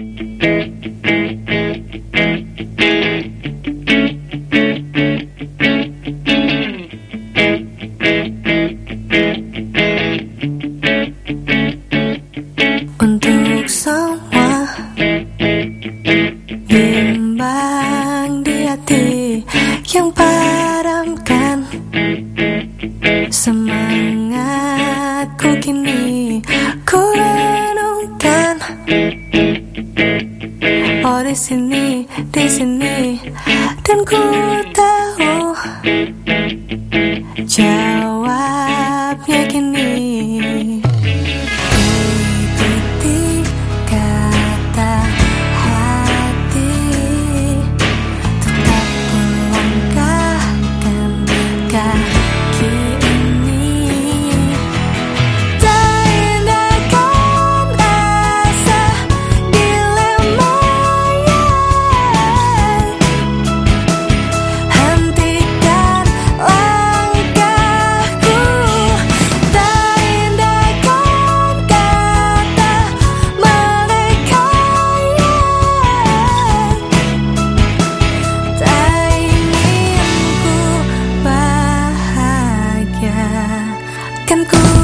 Untuk semua Bimbang di hati Yang padamkan Semangatku kini di sini. Dan ku tahu jawabnya yakin Berikan ku